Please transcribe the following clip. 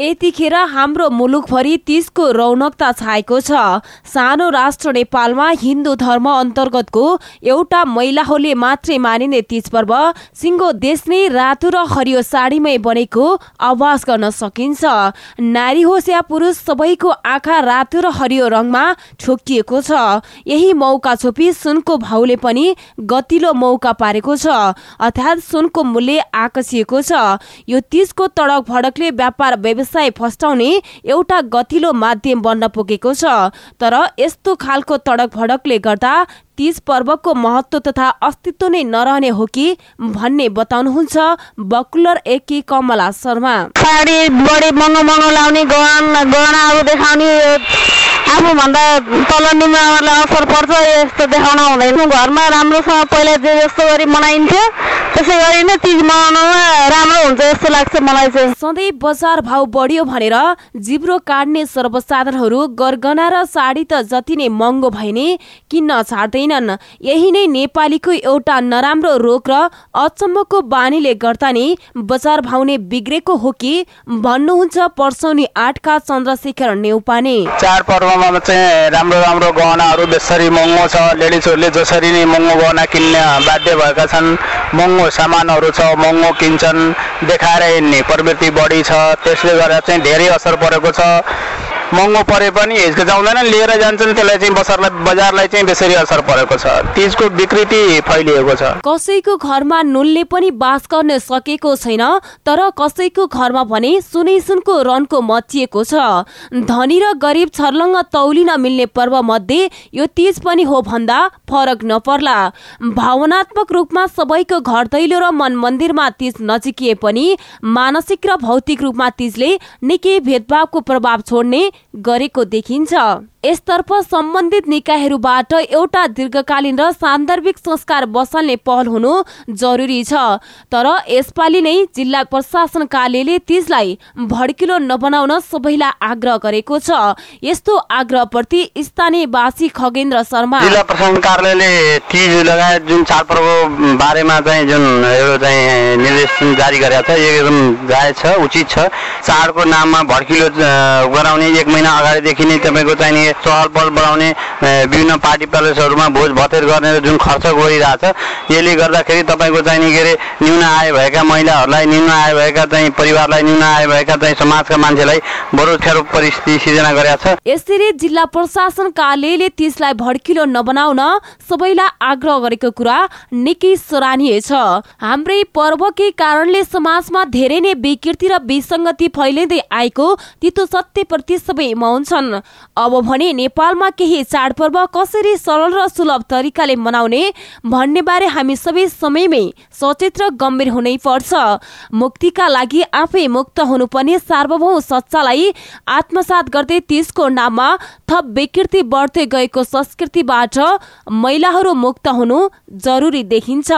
यतिखेर हाम्रो मुलुकभरि तीजको रौनकता छाएको छ। सानो राष्ट्र नेपालमा हिन्दू धर्म अन्तर्गतको एउटा महिलाहरूले मात्रै मानिने तीज पर्व सिङ्गो देश नै रातो र हरियो साडीमै बनेको आवाज गर्न सकिन्छ। नारी होस् या पुरुष सबैको आँखा रातो र हरियो रङमा ठोकिएको छ। यही मौका छोपी सुनको भाउले पनि गतिलो मौका पारेको छ। अर्थात् सुनको मूल्य आकर्षिएको छ। यो तीजको तडक भडकले व्यापार व्यवसाय फस्टाउने एउटा गतिलो माध्यम बन्न पुगेको छ। तर यस्तो खालको तडक भडकले गर्दा तीज पर्वको महत्व तथा अस्तित्व नै नरहने हो कि भन्ने बताउनुहुन्छ बकुलर एकी कमला शर्मा। साडी बढी महँगो महँगो लाउने गहना गहनाहरू देखाउने आफूभन्दा तल निम्नहरूलाई असर पर्छ यस्तो देखाउन हुँदैन। घरमा राम्रोसँग पहिला जे जस्तो गरी मनाइन्थ्यो त्यसै गरी नै तिज मनाउनमा राम्रो हुन्छ जस्तो लाग्छ मलाई चाहिँ। सधैँ बजार भाउ बढ्यो भनेर जिब्रो काट्ने सर्वसाधारणहरू गरगना र साडी त जति नै महँगो भए नि किन्न छाड्दैनन्। यही नै नेपालीको एउटा नराम्रो रोग र अचम्मको बानीले गर्दा नि बजार भाउ नै बिग्रेको हो कि भन्नुहुन्छ पर्सौनी आठका चन्द्रशेखर नेउपाने। चाड पर्वमा चाहिँ राम्रो राम्रो गहनाहरू बेसरी महँगो छ लेडिजहरूले जसरी नै महँगो गहना किन्न बाध्य भएका छन्। महँगो सामानहरू छ महँगो किन्छन् देखाएर हिँड्ने प्रवृत्ति बढी छ। त्यसले गर्दा चाहिँ धेरै असर परेको छ। महँगो परे पनि हिचकिचाउँदैन लिएर जान्छन् त्यसलाई चाहिँ बजारलाई बजारलाई चाहिँ त्यसरी असर परेको छ। तिजको विकृति फैलिएको छ। कसैको घरमा नुनले पनि बास गर्न सकेको छैन तर कसैको घरमा भने सुनै सुनको रनको मचिएको छ। धनी र गरिब छर्लङ्ग तौलिन मिल्ने पर्व मध्ये यो तीज पनि हो भन्दा फरक नपर्ला। भावनात्मक रूपमा सबैको घर दैलो र मन मन्दिरमा तीज नजिकिए पनि मानसिक र भौतिक रूपमा तीजले निकै भेदभावको प्रभाव छोड्ने गरेको देखिन्छ। यसतर्फ सम्बन्धित निकायहरूबाट एउटा दीर्घकालीन र सान्दर्भिक संस्कार बसाल्ने पहल हुनु जरुरी छ। तर यसपालि नै जिल्ला प्रशासन कार्यालयले तीजलाई भड्किलो नबनाउन सबैलाई आग्रह गरेको छ। यस्तो आग्रहप्रति स्थानीयवासी खगेन्द्र शर्मा। जिल्ला प्रशासन कार्यालयले तिज लगायत जुन चाडपर्वको बारेमा चाहिँ जुन चाहिँ निर्देशन जारी गरेको छ एकदम जायज छ उचित छ। चाडको नाममा भड्किलो गराउने एक महिना अगाडिदेखि नै तपाईँको चाहिँ नि चहल पहल बढाउने विभिन्न पार्टी प्यालेसहरूमा भोज भतेर गर्ने जुन खर्च गइरहेछ यसले गर्दाखेरि तपाईँको चाहिँ नि के अरे न्यून आय भएका महिलाहरूलाई न्यून आय भएका चाहिँ परिवारलाई न्यून आय भएका चाहिँ समाजका मान्छेलाई बरु खेर परिस्थिति सिर्जना गरेको छ। यसरी जिल्ला प्रशासन कार्यालयले तीजलाई भड्किलो नबनाउन सबैलाई आग्रह गरेको कुरा निकै सराहनीय छ। हाम्रै पर्वकै कारणले समाजमा धेरै नै विकृति र विसङ्गति फैलिँदै आएको तितो सत्यप्रति सबै मौन छन्। अब नेपालमा केही चाडपर्व कसरी सरल र सुलभ तरिकाले मनाउने भन्ने बारे हामी सबै समयमै सचेत र गम्भीर हुनै पर्छ। मुक्तिका लागि आफै मुक्त हुनुपर्ने सार्वभौम सच्चालाई आत्मसात गर्दै त्यसको नाममा थप विकृति बढ्दै गएको संस्कृतिबाट महिलाहरू मुक्त हुनु जरुरी देखिन्छ।